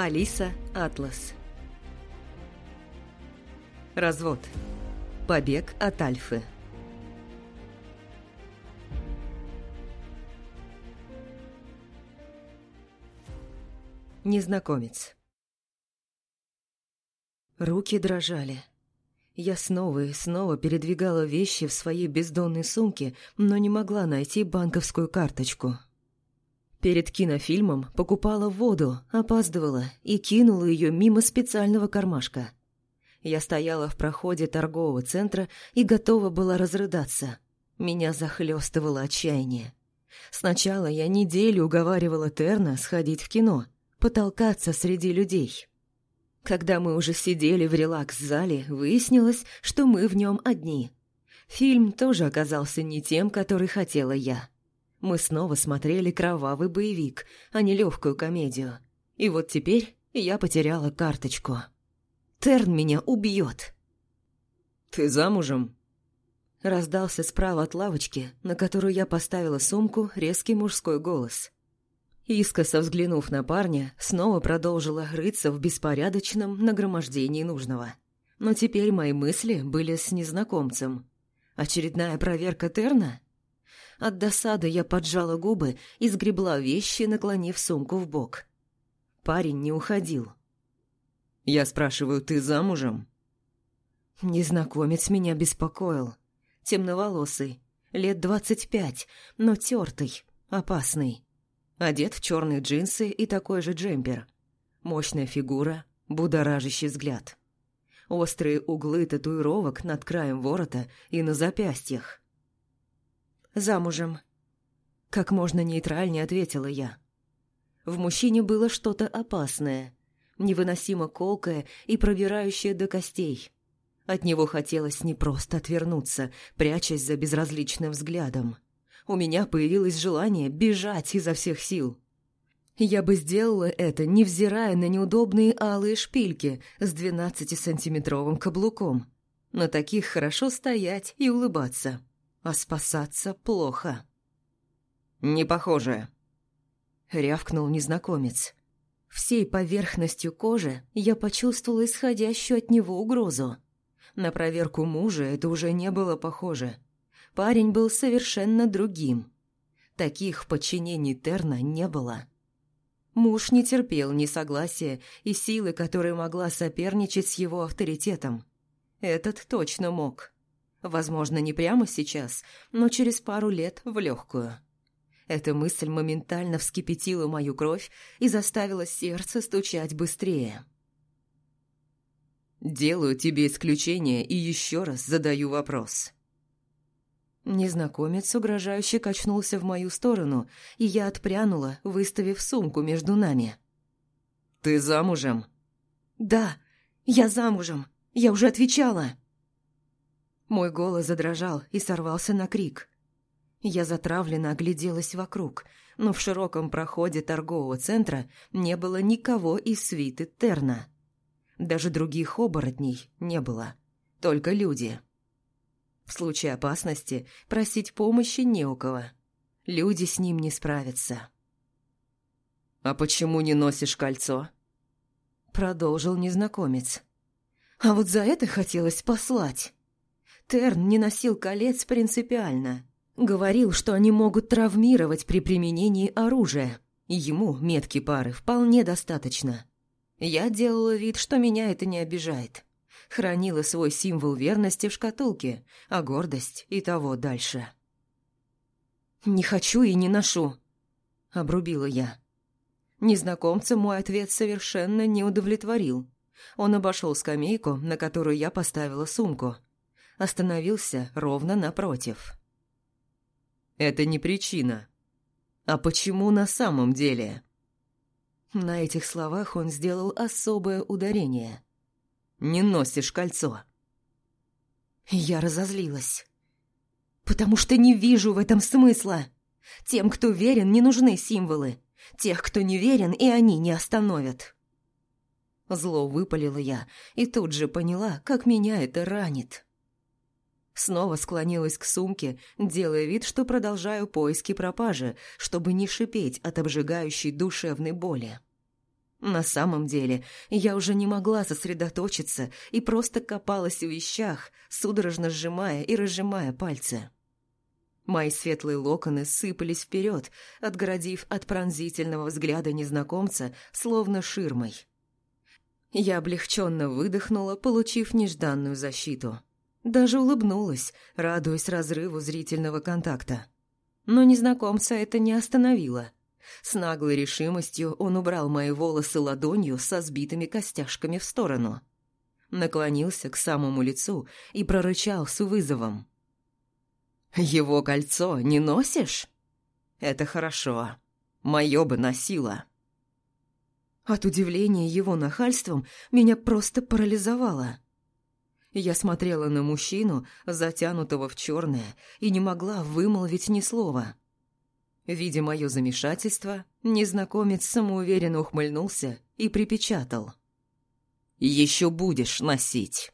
Алиса Атлас Развод. Побег от Альфы. Незнакомец. Руки дрожали. Я снова и снова передвигала вещи в своей бездонной сумке, но не могла найти банковскую карточку. Перед кинофильмом покупала воду, опаздывала и кинула ее мимо специального кармашка. Я стояла в проходе торгового центра и готова была разрыдаться. Меня захлестывало отчаяние. Сначала я неделю уговаривала Терна сходить в кино, потолкаться среди людей. Когда мы уже сидели в релакс-зале, выяснилось, что мы в нем одни. Фильм тоже оказался не тем, который хотела я. Мы снова смотрели кровавый боевик, а не легкую комедию. И вот теперь я потеряла карточку. Терн меня убьет. «Ты замужем?» Раздался справа от лавочки, на которую я поставила сумку, резкий мужской голос. Искоса взглянув на парня, снова продолжила рыться в беспорядочном нагромождении нужного. Но теперь мои мысли были с незнакомцем. Очередная проверка Терна? От досады я поджала губы и сгребла вещи, наклонив сумку в бок. Парень не уходил. «Я спрашиваю, ты замужем?» Незнакомец меня беспокоил. Темноволосый, лет двадцать пять, но тертый, опасный. Одет в черные джинсы и такой же джемпер. Мощная фигура, будоражащий взгляд. Острые углы татуировок над краем ворота и на запястьях. «Замужем». Как можно нейтральнее ответила я. В мужчине было что-то опасное, невыносимо колкое и пробирающее до костей. От него хотелось не просто отвернуться, прячась за безразличным взглядом. У меня появилось желание бежать изо всех сил. Я бы сделала это, невзирая на неудобные алые шпильки с двенадцатисантиметровым каблуком. На таких хорошо стоять и улыбаться а спасаться плохо. «Не похоже», — рявкнул незнакомец. Всей поверхностью кожи я почувствовала исходящую от него угрозу. На проверку мужа это уже не было похоже. Парень был совершенно другим. Таких в подчинении Терна не было. Муж не терпел несогласия и силы, которая могла соперничать с его авторитетом. Этот точно мог. Возможно, не прямо сейчас, но через пару лет в легкую. Эта мысль моментально вскипятила мою кровь и заставила сердце стучать быстрее. «Делаю тебе исключение и еще раз задаю вопрос». Незнакомец угрожающе качнулся в мою сторону, и я отпрянула, выставив сумку между нами. «Ты замужем?» «Да, я замужем. Я уже отвечала». Мой голос задрожал и сорвался на крик. Я затравленно огляделась вокруг, но в широком проходе торгового центра не было никого из свиты Терна. Даже других оборотней не было, только люди. В случае опасности просить помощи не у кого. Люди с ним не справятся. «А почему не носишь кольцо?» Продолжил незнакомец. «А вот за это хотелось послать». Терн не носил колец принципиально. Говорил, что они могут травмировать при применении оружия. Ему метки пары вполне достаточно. Я делала вид, что меня это не обижает. Хранила свой символ верности в шкатулке, а гордость и того дальше. «Не хочу и не ношу», — обрубила я. Незнакомца мой ответ совершенно не удовлетворил. Он обошел скамейку, на которую я поставила сумку — остановился ровно напротив. «Это не причина. А почему на самом деле?» На этих словах он сделал особое ударение. «Не носишь кольцо». Я разозлилась. «Потому что не вижу в этом смысла. Тем, кто верен, не нужны символы. Тех, кто не верен, и они не остановят». Зло выпалила я и тут же поняла, как меня это ранит. Снова склонилась к сумке, делая вид, что продолжаю поиски пропажи, чтобы не шипеть от обжигающей душевной боли. На самом деле, я уже не могла сосредоточиться и просто копалась в вещах, судорожно сжимая и разжимая пальцы. Мои светлые локоны сыпались вперед, отгородив от пронзительного взгляда незнакомца, словно ширмой. Я облегченно выдохнула, получив нежданную защиту. Даже улыбнулась, радуясь разрыву зрительного контакта. Но незнакомца это не остановило. С наглой решимостью он убрал мои волосы ладонью со сбитыми костяшками в сторону. Наклонился к самому лицу и прорычал с вызовом. «Его кольцо не носишь? Это хорошо. Мое бы носила». От удивления его нахальством меня просто парализовало. Я смотрела на мужчину, затянутого в черное, и не могла вымолвить ни слова. Видя мое замешательство, незнакомец самоуверенно ухмыльнулся и припечатал. «Еще будешь носить».